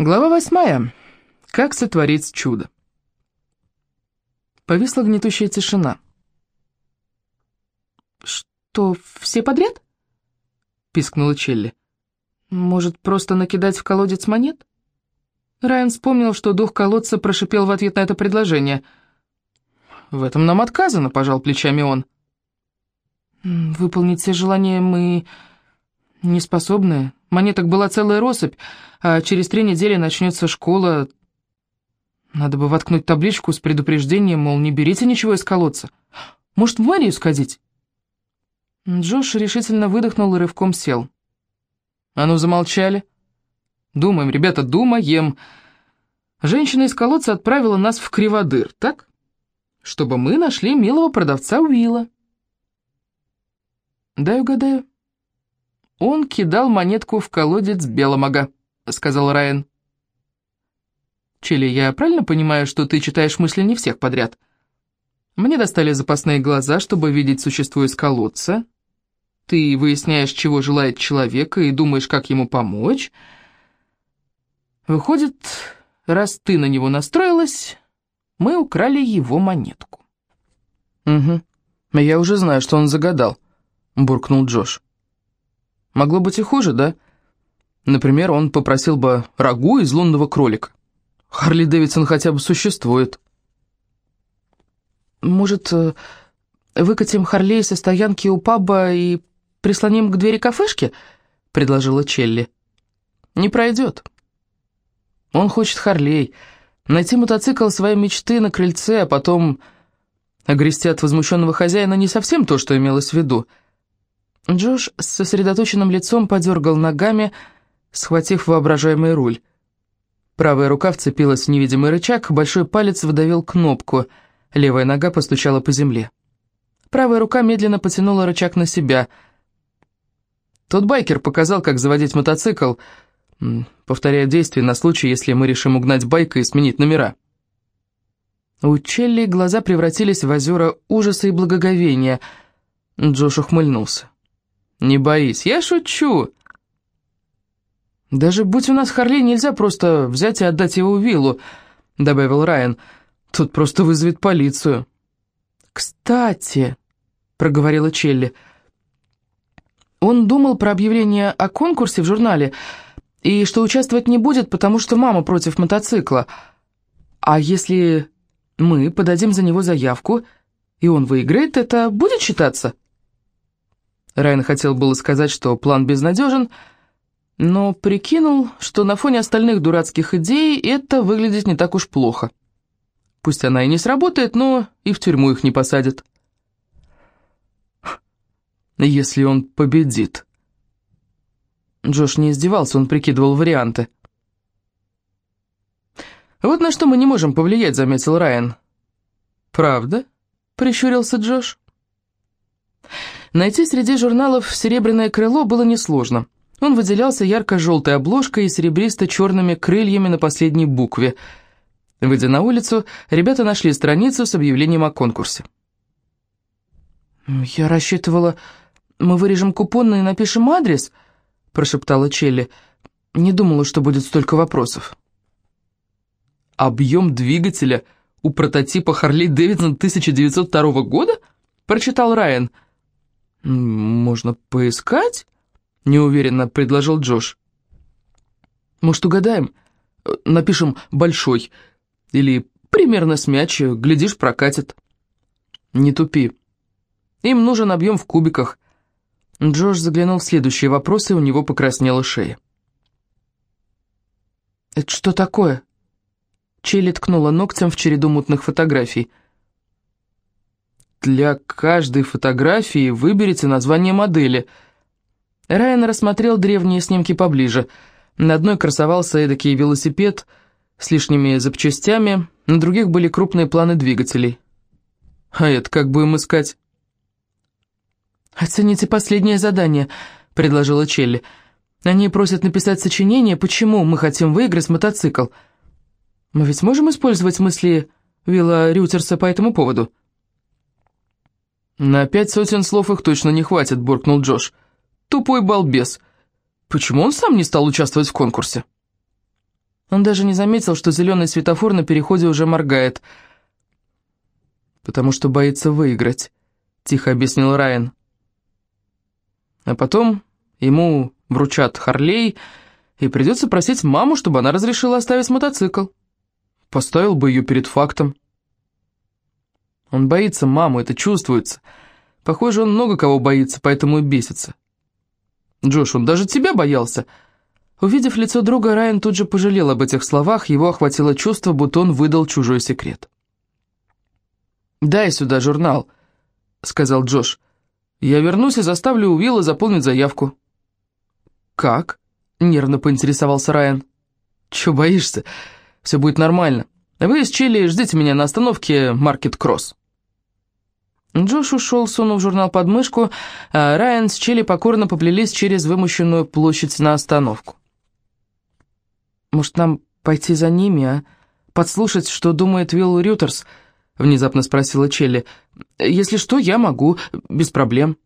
Глава восьмая. Как сотворить чудо. Повисла гнетущая тишина. «Что, все подряд?» — пискнула Челли. «Может, просто накидать в колодец монет?» Райан вспомнил, что дух колодца прошипел в ответ на это предложение. «В этом нам отказано», — пожал плечами он. «Выполнить все желания мы не способны. Монеток была целая россыпь, а через три недели начнется школа. Надо бы воткнуть табличку с предупреждением, мол, не берите ничего из колодца. Может, в мэрию сходить?» Джош решительно выдохнул и рывком сел. «А ну, замолчали!» «Думаем, ребята, думаем!» Женщина из колодца отправила нас в Криводыр, так? Чтобы мы нашли милого продавца Уилла. «Дай угадаю». «Он кидал монетку в колодец Беломага», — сказал Райан. «Чили, я правильно понимаю, что ты читаешь мысли не всех подряд?» Мне достали запасные глаза, чтобы видеть существо из колодца. Ты выясняешь, чего желает человек, и думаешь, как ему помочь. Выходит, раз ты на него настроилась, мы украли его монетку. «Угу, я уже знаю, что он загадал», — буркнул Джош. «Могло быть и хуже, да? Например, он попросил бы рагу из лунного кролика. Харли Дэвидсон хотя бы существует». «Может, э, выкатим Харлей со стоянки у паба и прислоним к двери кафешки?» — предложила Челли. «Не пройдет. Он хочет Харлей, найти мотоцикл своей мечты на крыльце, а потом огрести от возмущенного хозяина не совсем то, что имелось в виду». Джош с сосредоточенным лицом подергал ногами, схватив воображаемый руль. Правая рука вцепилась в невидимый рычаг, большой палец выдавил кнопку — Левая нога постучала по земле. Правая рука медленно потянула рычаг на себя. Тот байкер показал, как заводить мотоцикл, повторяя действия на случай, если мы решим угнать байка и сменить номера. У Челли глаза превратились в озера ужаса и благоговения. Джош ухмыльнулся. «Не боись, я шучу!» «Даже будь у нас Харли, нельзя просто взять и отдать его виллу», — добавил Райан. Тут просто вызовет полицию». «Кстати», — проговорила Челли, — «он думал про объявление о конкурсе в журнале и что участвовать не будет, потому что мама против мотоцикла. А если мы подадим за него заявку, и он выиграет, это будет считаться?» Райан хотел было сказать, что план безнадежен, но прикинул, что на фоне остальных дурацких идей это выглядит не так уж плохо. Пусть она и не сработает, но и в тюрьму их не посадят. Если он победит. Джош не издевался, он прикидывал варианты. «Вот на что мы не можем повлиять», — заметил Райан. «Правда?» — прищурился Джош. Найти среди журналов «Серебряное крыло» было несложно. Он выделялся ярко-желтой обложкой и серебристо-черными крыльями на последней букве — Выйдя на улицу, ребята нашли страницу с объявлением о конкурсе. «Я рассчитывала, мы вырежем купон и напишем адрес», — прошептала Челли. «Не думала, что будет столько вопросов». «Объем двигателя у прототипа Харли Дэвидсон 1902 года?» — прочитал Райан. «Можно поискать?» — неуверенно предложил Джош. «Может, угадаем? Напишем «большой», или примерно с мяч, глядишь, прокатит. Не тупи. Им нужен объем в кубиках. Джош заглянул в следующие вопросы, у него покраснела шея. «Это что такое?» Челли ткнула ногтем в череду мутных фотографий. «Для каждой фотографии выберите название модели». Райан рассмотрел древние снимки поближе. На одной красовался эдакий велосипед — с лишними запчастями, на других были крупные планы двигателей. А это как будем искать? «Оцените последнее задание», — предложила Челли. «Они просят написать сочинение, почему мы хотим выиграть мотоцикл. Мы ведь можем использовать мысли Вилла Рютерса по этому поводу?» «На пять сотен слов их точно не хватит», — буркнул Джош. «Тупой балбес. Почему он сам не стал участвовать в конкурсе?» Он даже не заметил, что зеленый светофор на переходе уже моргает. «Потому что боится выиграть», — тихо объяснил Райан. А потом ему вручат Харлей, и придется просить маму, чтобы она разрешила оставить мотоцикл. Поставил бы ее перед фактом. Он боится маму, это чувствуется. Похоже, он много кого боится, поэтому и бесится. Джош, он даже тебя боялся. Увидев лицо друга, Райан тут же пожалел об этих словах, его охватило чувство, будто он выдал чужой секрет. «Дай сюда журнал», — сказал Джош. «Я вернусь и заставлю Уилла заполнить заявку». «Как?» — нервно поинтересовался Райан. «Чего боишься? Все будет нормально. Вы с Чили ждите меня на остановке Маркет Кросс». Джош ушел, сунув журнал под мышку, а Райан с Чили покорно поплелись через вымощенную площадь на остановку. «Может, нам пойти за ними, а? Подслушать, что думает Вилл Рютерс?» — внезапно спросила Челли. «Если что, я могу, без проблем».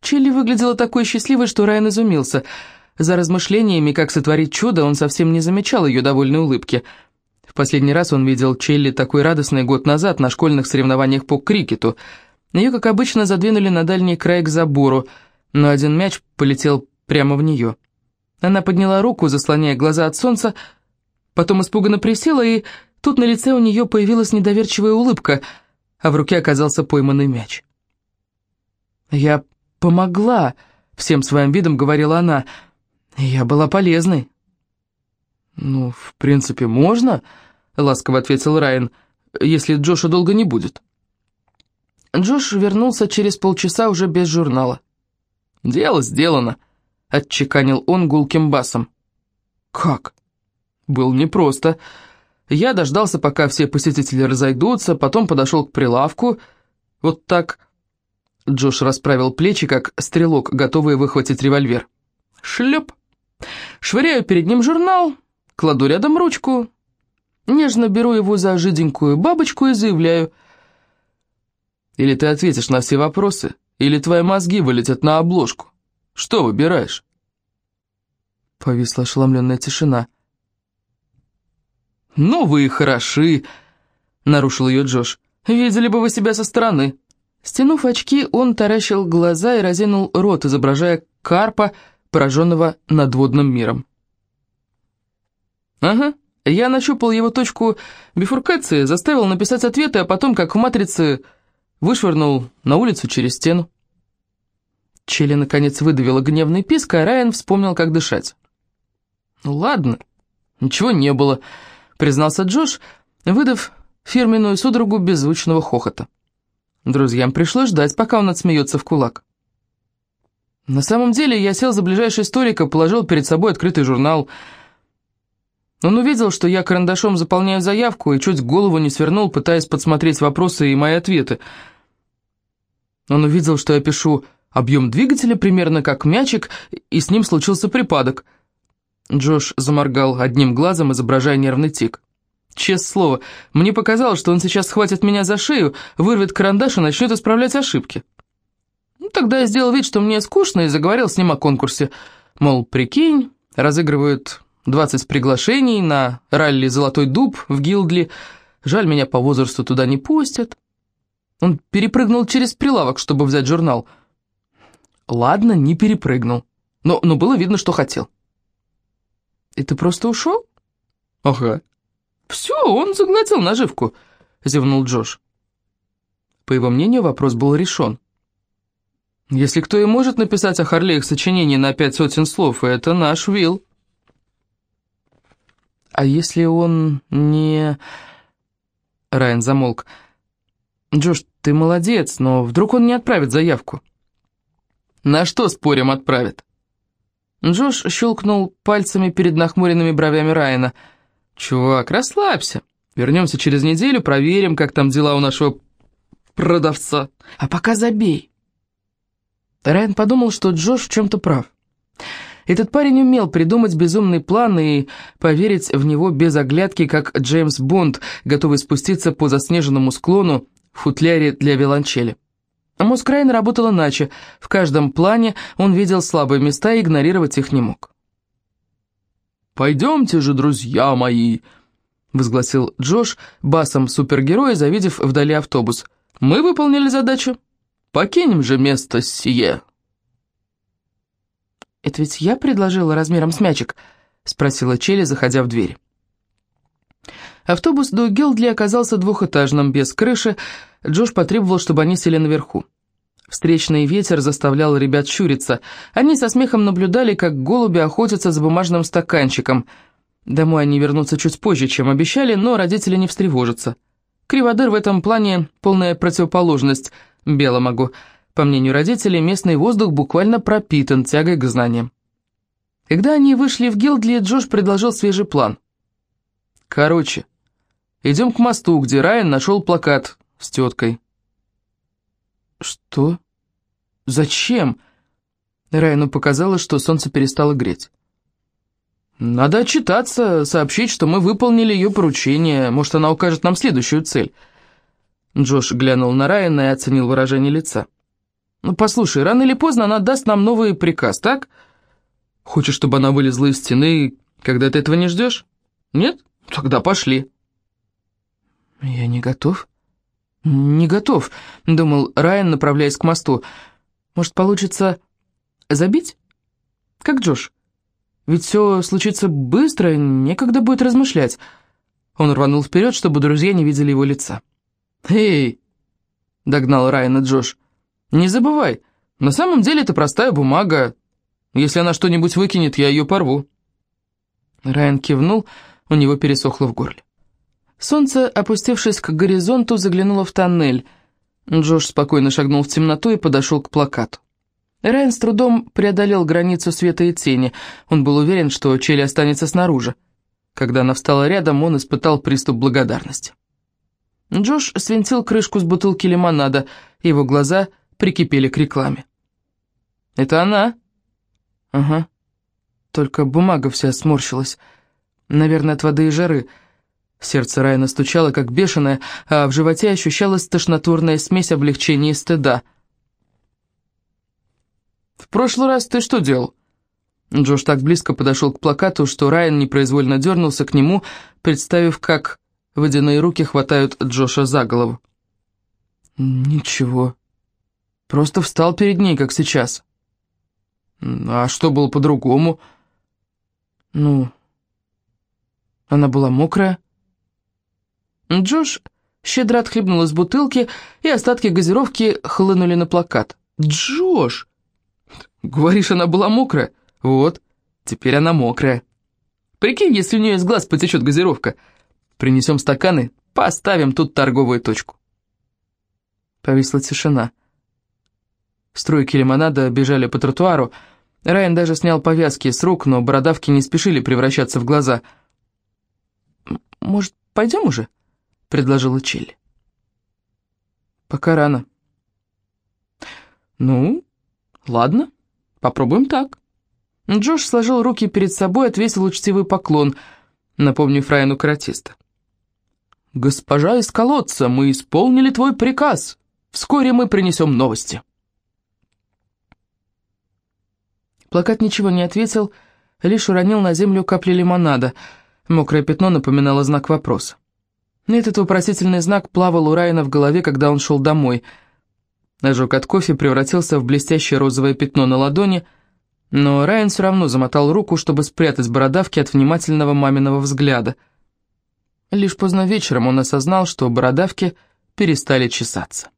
Челли выглядела такой счастливой, что Райан изумился. За размышлениями, как сотворить чудо, он совсем не замечал ее довольной улыбки — последний раз он видел Челли такой радостный год назад на школьных соревнованиях по крикету. Ее, как обычно, задвинули на дальний край к забору, но один мяч полетел прямо в нее. Она подняла руку, заслоняя глаза от солнца, потом испуганно присела, и тут на лице у нее появилась недоверчивая улыбка, а в руке оказался пойманный мяч. «Я помогла», — всем своим видом говорила она. «Я была полезной». «Ну, в принципе, можно», — ласково ответил Райан, «если Джоша долго не будет». Джош вернулся через полчаса уже без журнала. «Дело сделано», — отчеканил он гулким басом. «Как?» «Было непросто. Я дождался, пока все посетители разойдутся, потом подошел к прилавку. Вот так...» Джош расправил плечи, как стрелок, готовый выхватить револьвер. «Шлеп!» Швыряю перед ним журнал, кладу рядом ручку, Нежно беру его за жиденькую бабочку и заявляю. Или ты ответишь на все вопросы, или твои мозги вылетят на обложку. Что выбираешь? Повисла ошеломленная тишина. «Ну вы и хороши!» — нарушил ее Джош. «Видели бы вы себя со стороны!» Стянув очки, он таращил глаза и разинул рот, изображая карпа, пораженного надводным миром. «Ага, я нащупал его точку бифуркации, заставил написать ответы, а потом, как в «Матрице», вышвырнул на улицу через стену. Челли, наконец, выдавила гневный писк, а Райан вспомнил, как дышать. «Ну ладно, ничего не было», — признался Джош, выдав фирменную судорогу беззвучного хохота. Друзьям пришлось ждать, пока он отсмеется в кулак. На самом деле я сел за ближайший столик и положил перед собой открытый журнал — он увидел, что я карандашом заполняю заявку и чуть голову не свернул, пытаясь подсмотреть вопросы и мои ответы. Он увидел, что я пишу объем двигателя примерно как мячик, и с ним случился припадок. Джош заморгал одним глазом, изображая нервный тик. Честное слово, мне показалось, что он сейчас схватит меня за шею, вырвет карандаш и начнет исправлять ошибки. Ну, тогда я сделал вид, что мне скучно, и заговорил с ним о конкурсе. Мол, прикинь, разыгрывают 20 приглашений на ралли «Золотой дуб» в Гилдли. Жаль, меня по возрасту туда не пустят. Он перепрыгнул через прилавок, чтобы взять журнал. Ладно, не перепрыгнул. Но, но было видно, что хотел. «И ты просто ушел?» «Ага». «Все, он заглотил наживку», — зевнул Джош. По его мнению, вопрос был решен. «Если кто и может написать о Харлеях сочинение на пять сотен слов, это наш Вилл». «А если он не...» Райан замолк. «Джош, ты молодец, но вдруг он не отправит заявку?» «На что, спорим, отправит?» Джош щелкнул пальцами перед нахмуренными бровями Райана. «Чувак, расслабься. Вернемся через неделю, проверим, как там дела у нашего продавца. А пока забей». Райан подумал, что Джош в чем-то прав. Этот парень умел придумать безумный план и поверить в него без оглядки, как Джеймс Бонд, готовый спуститься по заснеженному склону в футляре для виолончели. Мозг Райна работал иначе. В каждом плане он видел слабые места и игнорировать их не мог. «Пойдемте же, друзья мои!» — возгласил Джош басом супергероя, завидев вдали автобус. «Мы выполнили задачу. Покинем же место сие!» «Это ведь я предложила размером с мячик?» — спросила Челли, заходя в дверь. Автобус до Гилдли оказался двухэтажным, без крыши. Джош потребовал, чтобы они сели наверху. Встречный ветер заставлял ребят щуриться. Они со смехом наблюдали, как голуби охотятся за бумажным стаканчиком. Домой они вернутся чуть позже, чем обещали, но родители не встревожатся. Криводыр в этом плане полная противоположность беломогу. По мнению родителей, местный воздух буквально пропитан тягой к знаниям. Когда они вышли в Гилдли, Джош предложил свежий план. «Короче, идем к мосту, где Райан нашел плакат с теткой». «Что? Зачем?» Райану показалось, что солнце перестало греть. «Надо отчитаться, сообщить, что мы выполнили ее поручение. Может, она укажет нам следующую цель». Джош глянул на Райана и оценил выражение лица. «Ну, послушай, рано или поздно она даст нам новый приказ, так? Хочешь, чтобы она вылезла из стены, когда ты этого не ждешь? Нет? Тогда пошли». «Я не готов». «Не готов», — думал Райан, направляясь к мосту. «Может, получится забить? Как Джош? Ведь все случится быстро, некогда будет размышлять». Он рванул вперед, чтобы друзья не видели его лица. «Эй!» — догнал Райана Джош. «Не забывай, на самом деле это простая бумага. Если она что-нибудь выкинет, я ее порву». Райан кивнул, у него пересохло в горле. Солнце, опустившись к горизонту, заглянуло в тоннель. Джош спокойно шагнул в темноту и подошел к плакату. Райан с трудом преодолел границу света и тени. Он был уверен, что Челли останется снаружи. Когда она встала рядом, он испытал приступ благодарности. Джош свинтил крышку с бутылки лимонада, его глаза прикипели к рекламе. «Это она?» «Ага. Только бумага вся сморщилась. Наверное, от воды и жары». Сердце Райана стучало, как бешеное, а в животе ощущалась тошнотворная смесь облегчения и стыда. «В прошлый раз ты что делал?» Джош так близко подошел к плакату, что Райан непроизвольно дернулся к нему, представив, как водяные руки хватают Джоша за голову. «Ничего. Просто встал перед ней, как сейчас». «А что было по-другому?» «Ну, она была мокрая». Джош щедро отхлебнул из бутылки, и остатки газировки хлынули на плакат. «Джош!» «Говоришь, она была мокрая? Вот, теперь она мокрая. Прикинь, если у нее из глаз потечет газировка. Принесем стаканы, поставим тут торговую точку». Повисла тишина. Струйки лимонада бежали по тротуару. Райан даже снял повязки с рук, но бородавки не спешили превращаться в глаза. «Может, пойдем уже?» — предложила Челли. «Пока рано». «Ну, ладно, попробуем так». Джош сложил руки перед собой и отвесил учтивый поклон, напомнив Райану каратиста. «Госпожа из колодца, мы исполнили твой приказ. Вскоре мы принесем новости». Плакат ничего не ответил, лишь уронил на землю капли лимонада. Мокрое пятно напоминало знак вопроса. Этот вопросительный знак плавал у Райана в голове, когда он шел домой. Ожог от кофе превратился в блестящее розовое пятно на ладони, но Райан все равно замотал руку, чтобы спрятать бородавки от внимательного маминого взгляда. Лишь поздно вечером он осознал, что бородавки перестали чесаться.